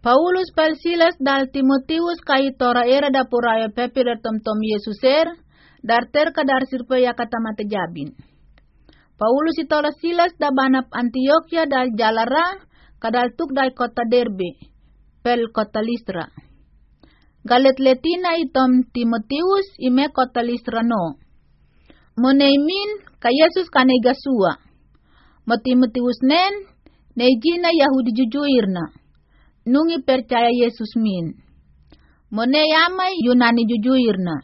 Paulus Silas dal Timotius kai tora era da puraya pepi dar tom tom Yesuser, dar ter kadar sirpa ya kata mata jabin. Paulus itola Silas da banap Antioquia dal jalara kadal tuk dai kota Derbe, pel kota Listra. Galet letina itom Timotius ime kota Listra no. Moneimin ka Yesus kane gasua. Nen, nejina Yahudi jujuirna nungi percaya Yesus min. Mone yamai Yunani jujuirna.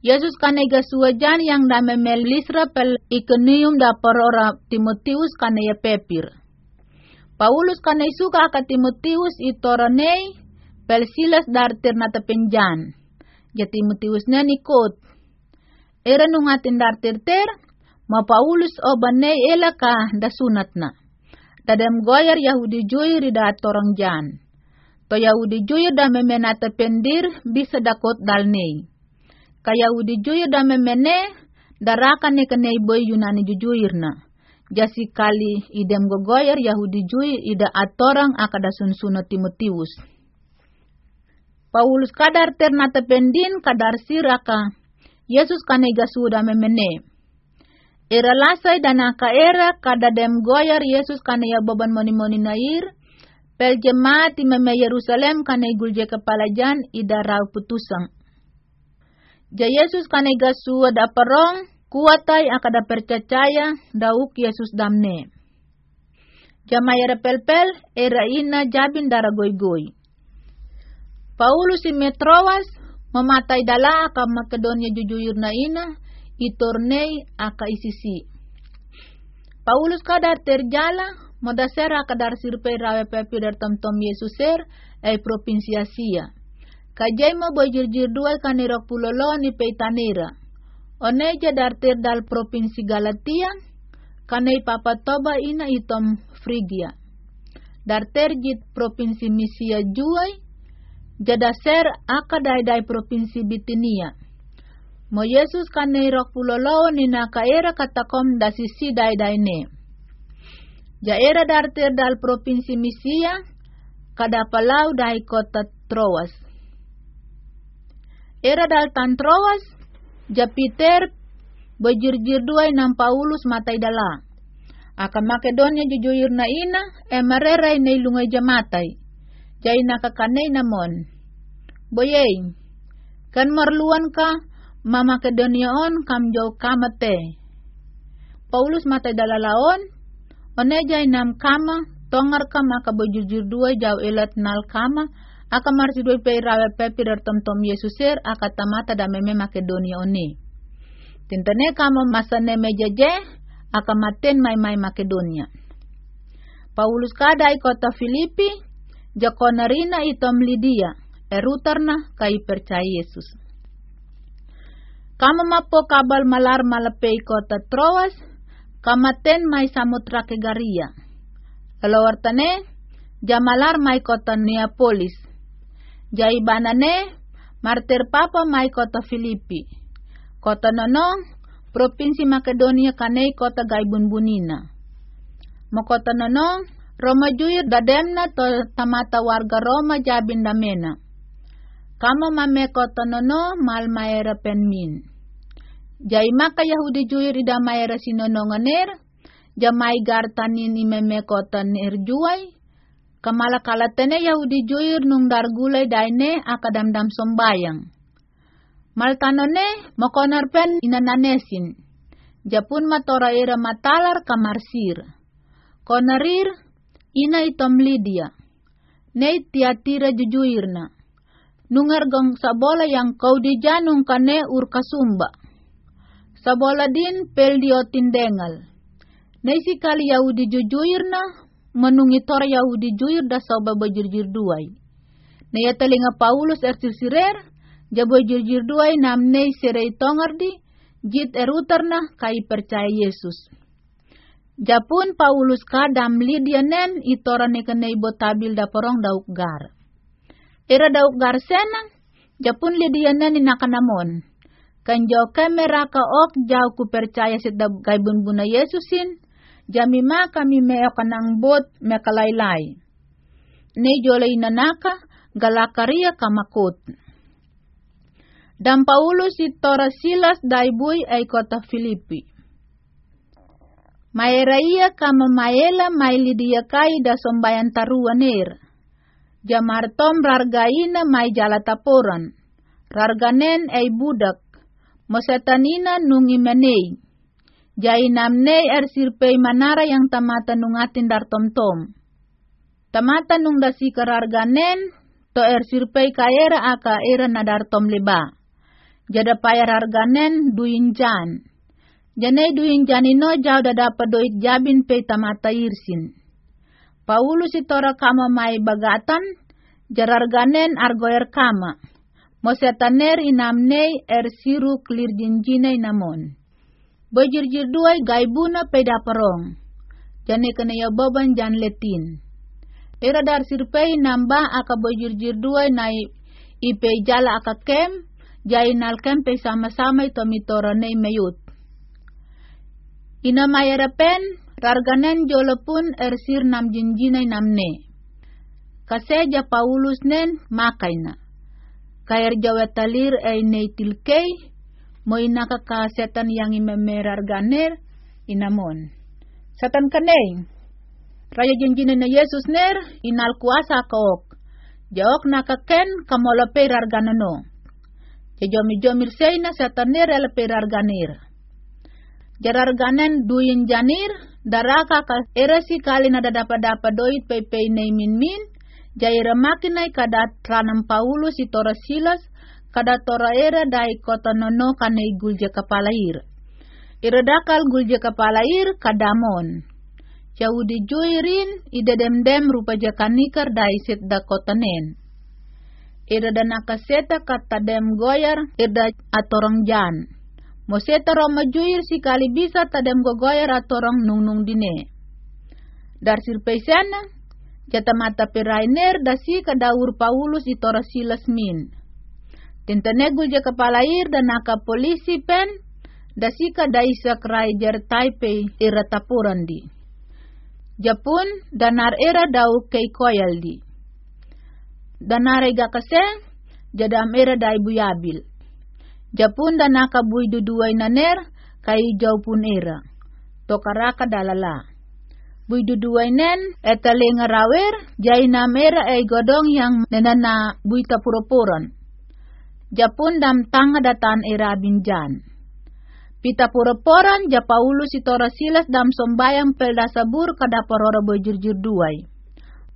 Yesus kane gasuajan yang dame melisra pel ikenium da porora Timotius kane ya pepir. Paulus kane suka ka Timotius itoranei pel silas dartir na penjan. Ya Timotius na nikot. Era nungatin dartir ter, ma Paulus obanei elaka da sunat na tadem goyar Yahudi juir da torong jan. To Yahudi juir da memenata pendir bisa dakot dalnei. Ka Yahudi juir da memene darakan ne kenei boy Yunani jujuir na. Jasi kali idem gogoyar Yahudi juir ida atorang akada sunsuno Timotius. Paulus kadar ternata pendin kadar siraka. Yesus kanega suda memene. Era lasai dan aka era kada dem goyar Yesus kana ya beban moni-moni nair. Pel jemaat meme Yerusalem kana gulje kepala jan ida rau putusang. Ja Yesus kana gasu ada perong kuatai akada percaya dauk Yesus damne. Jama era pel-pel era ina jabin dara goy-goy. Paulus i Metroas mematai dala aka Makedonia jujur na ina itornei aka isisi. Paulus kadar terjala modasera kadar sirpei rawe pepi dar tom tom Yesuser ay provinsi Asia. Kajay mo bojirjir duay kanirok pulolo ni peitanira. Oneja dar ter dal provinsi Galatia kanay papatoba ina itom Frigia. Dar terjit provinsi Misia juay jadaser aka dai provinsi Bitinia Mo Yesus rok pulolo ni era katakom da sisi dai dai ne. Ja era darter dal provinsi Misia, kada palau dai kota Troas. Era dal tan Troas, ja Peter bejir-jir duai nam Paulus matai dala. Akan Makedonia jujur na ina, e marerai na ilungay jamatai. Jai nakakanay namon. Boyeng, kan marluan ka, Mama on kam jau kamate. Paulus mata dalalaon, onejay nam kama, tongar kama ka bojujur dua jau elat nal kama, aka marsi dua pe rawe pe pirar tom tom Yesuser aka tamata da meme Makedonia oni. Tintane kama masane mejeje, aka maten mai mai Makedonia. Paulus kadai kota Filipi, jakonarina itom Lidia, erutarna kai percaya Yesus. Kama mapo kabal malar malapei kota Troas, kamaten mai samutra kegaria. Lalu jamalar mai kota Neapolis. Jai banane, martir papa mai kota Filipi. Kota nonong, provinsi Makedonia kanei kota gaibun bunina. Mo kota nonong, Roma juyur dademna to tamata warga Roma jabin damena. Kama mame kota nono mal maera penmin. Jai maka Yahudi juir ida maera sinononganer, jamai gartanin imeme kota ner juai, kamala kalatene Yahudi juir nung dargulai daine akadam dam sombayang. Maltanone mokonar pen inananesin, japun matora era matalar kamarsir. Konarir ina itom Lydia, nei tiatira jujuirna. Nungar gong sabola yang kau dijanung kane urkasumba sa bola din pel dio tindengal. Naisi kali Yahudi jujuir na, menungi tor Yahudi jujur da soba bajurjur duai. Naya telinga Paulus er sirer, jabo jurjur duai nam nei serei tongar di, jit erutar na kai percaya Yesus. Japun Paulus kadam Lydia nen itora nekenei botabil da porong dauk gar. Era dauk gar senang, Japun Lydia nen inakanamon kan jau kamera ka ok jau ku percaya sit da gaibun buna Yesusin, jami ma kami meo kanang bot me kalaylay. ne jole inanaka galakaria kamakot. Dan Paulus itora Silas daibui ay kota Filipi. Maeraia kama maela mailidia kai da sombayan taruaner. Jamar tom rargaina taporan. Rarganen ay budak. Menei. Jai namnei er sirpei manara yang tamata nungatin dar tom-tom. Tamata nung dasi kararganen, to er sirpei kaera aka era nadar tom leba. Jada payar arganen duin jan. Janai duin janino jau da dapat doit jabin pe tamata irsin. Paulus itora kama mai bagatan, jararganen argoer kama. Mosetaner inamnei er siru clear jinjinai namon. Bajirjir duai gaibuna peda perong. Jane kena ya baban jan letin. Era dar sirpei nambah aka bajirjir duai nai ipe jala aka kem, jai nal kem pe sama-sama ito mitora nei meyut. Ina mayara pen, rarganen jolepun ersir nam jinjinai namne. Kaseja Paulus nen makaina. Kair jawetalir ei nei tilkei, mo inaka ka setan yang imemerar ganer inamon. Setan kaneng. Raya jinjine na Yesus ner inal kuasa kaok. Jawak nakaken kamolape rarganano. Jajomi jomir seina setan ner elepe rarganir. Jararganen duyin janir daraka ka kali nada dapat dapat doit pepe nei min min jaira makinai kadat ranam Paulus itora silas kada tora era dai kota nono kane gulje kepala ir. Ira dakal gulje kepala ir kadamon. Di juirin ida dem rupa jakanikar dai set da kota nen. Ira dan akaseta kata dem goyar ida atorong jan. Moseta roma juir si kali bisa tadem gogoyar atorong nung nung dine. Dar sirpeisana, jata mata perainer dasi kadaur Paulus itora silas min Tintanegul je kepala ir dan naka polisi pen dasika daisa krai jar taipei ira tapuran di. Japun danar era dau kei koyal di. Danar ega kase jadam era dai buyabil. Japun dan naka bui duduai naner kai jau pun era. Tokaraka dalala. Bui duduai nen rawer jai namera ei godong yang nenana bui tapuroporan Japun dam tanga datan era binjan. Pita pura-poran ja Paulus itora silas dam sombayang pelda sabur kada porora bojurjur duai.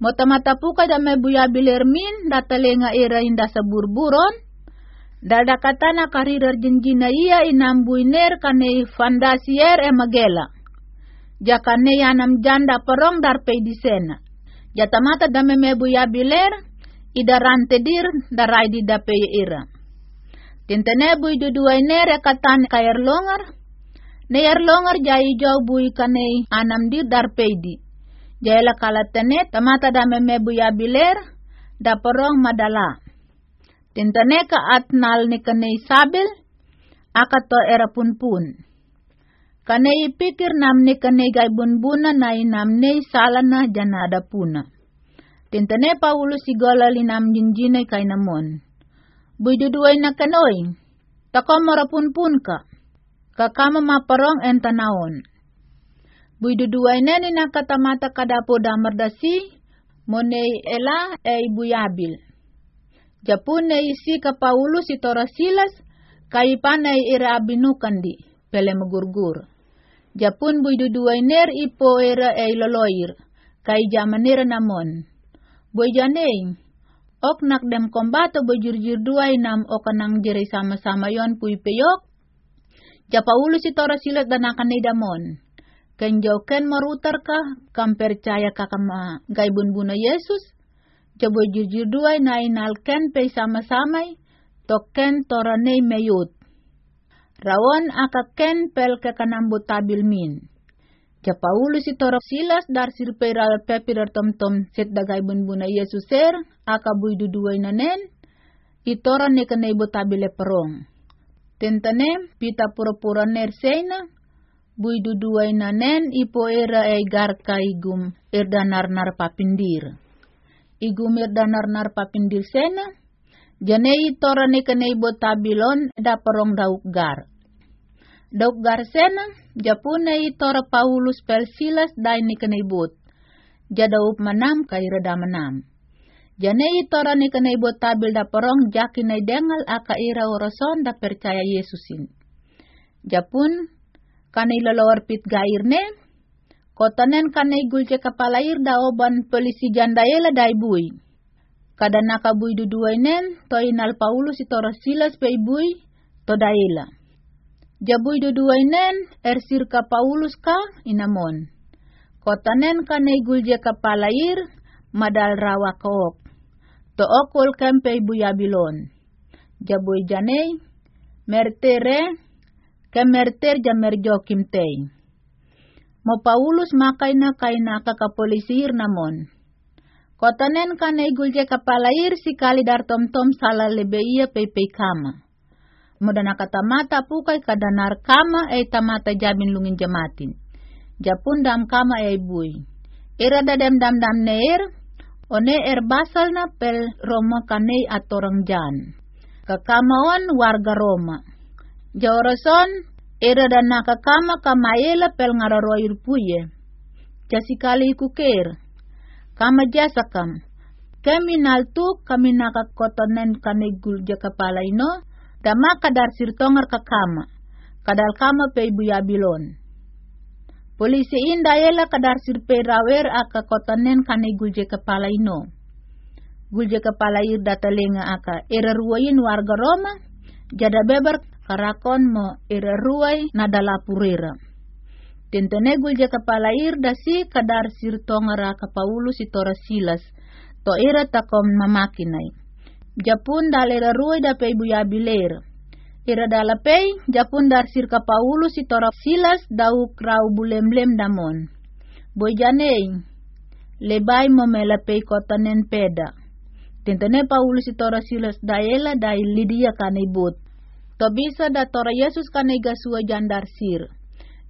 Mata-mata puka dame buya bilermin datalenga era inda sabur buron. Dada katana karirar jenjina iya inam buiner kane fandasier emagela. Jakane yanam janda perong dar pedisena. Jatamata dame mebuya biler idarante dir darai di dape era. Tintene bui duduai nere katan kayar longar. Neyar longar jai jau bui kanei anam dir dar peidi. Jai la kalatene tamata dame me bui abiler da porong madala. Tintene ka atnal ni kanei sabil akato era pun pun. Kanei pikir nam ni kanei gai bun buna na inam nei salana janada puna. Tintene Paulus sigola linam jinjine kainamon. Buiduduay na kanoy, marapun-pun ka, kakama maparong entanaon. Buiduduay na ni nakatamata kadapo damardasi, monei ela e buyabil. Japun na isi ka Paulo si Torasilas, kaipan ay irabinukan di, pele magurgur. Japun buiduduay ner ipo era e loloir, kay jamanira namon. Boy janeng, ok nak dem kombato bejurjur duai nam okanang jere sama-sama yon pui peyok. Japa ulu si tora silat dan akan damon. Ken jau ken marutar ka kam percaya kakama gaibun buna Yesus. Jabo duai na inal ken pe sama-samai token tora nei meyut. Rawon aka ken pel ke kanambu tabil min. Ja Paulus itorok silas dar sirpeiral pepir tom-tom set dagay bunbuna Yesuser aka buy duduay nanen itoran ne kanay botabile perong. Tentane pita pura-pura nersena buy duduay nanen ipo era ay gar kaigum erdanar nar papindir. Igumir danar nar papindil sena, janei tora ne kanei botabilon da perong dauk gar. Dauk gar sena, japunei tora Paulus pel silas dai ni kanei bot. Jadaup manam kaira da manam. Janei tora ni kanei botabil da perong jaki nai dengal aka ira orason da percaya Yesusin. Japun, kanai lalawar pit gair ne, kotanen kanai gulce kapalair da oban polisi jandaela da ibui. Kada naka bui duduai nen, to inal Paulus itora silas pe ibui, to daela. Jabui duduai nen, er sirka Paulus ka inamon. Kotanen kanai gulce kapalair, madal rawa kook. To okol kempe ibu yabilon. Jabui janei, mertere, kemerter jamer jokim tei. Mo Paulus makai na kay nakakapolisir namon. Kotanen ka na igulje kapalair si kali dar tom tom sala lebeia pepe kama. Muda nakatamata pukai kadanar kama ay tamata jabin lungin jamatin. Japun dam kama ay bui. Ira dadem dam dam neer, one er basal na pel Roma kanei atorang jan. Kakamaon warga Roma. Jaurason, era dan nakakama kamayela pel ngararoir puye. Jasikali ikuker. Kama jasakam. Kami naltu kami nakakotonen kanegul jakapala ino. Dama kadar sirtongar kakama. Kadal kama pe ibu yabilon. Polisi inda ela kadar sirpe rawer aka kotonen kanegul jakapala ino. Gulje kepala ir datalenga aka era ruwain warga Roma. Jada beber karakon mo ira ruai nadala purira. Tentene gulja kepala ir dasi kadar sir tongara kapaulu si tora silas, to ira takom mamakinai. Japun dalera ruai da pe ibu yabiler. Ira dala pei, japun dar sir kapaulu si tora silas dau krau bulemlem damon. Bojanei, lebay mo mela pei kotanen peda. Tentene Paulus si tora silas daela dai lidia kanibut. To bisa da tora Yesus kanai gasua jandar sir.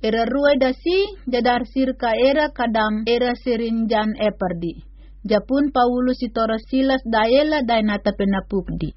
Era ruai da si jadar sir ka era kadam era sirinjan eperdi. Japun Paulus si tora silas daela dainata penapukdi.